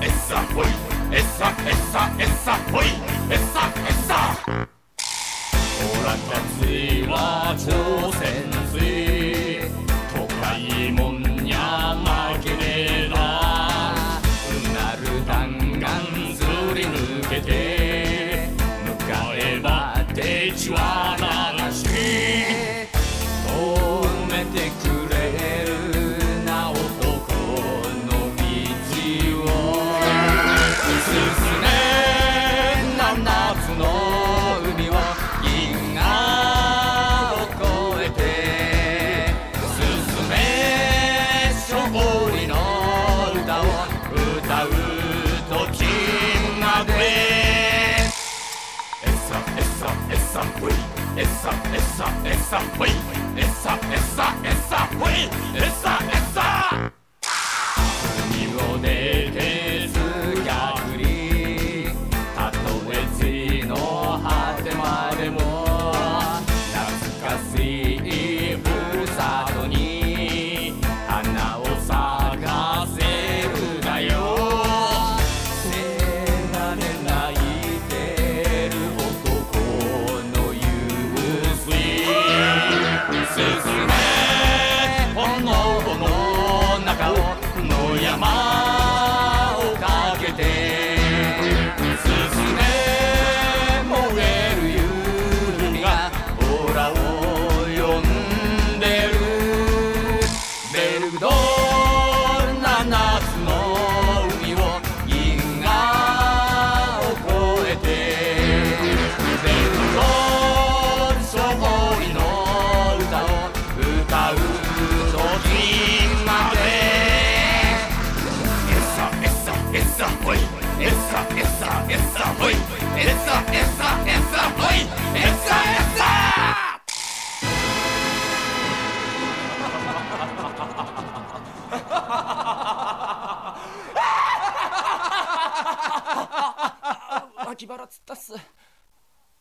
ほいエサエサエサほいエサエサ俺たちは挑戦水都会もんにゃ負けねえなうなる弾丸ずり抜けて向かえば敵はな歌を歌う時まで。エサエサエサほいエサエサエサウイエサエサエサウイ脇腹つったっす。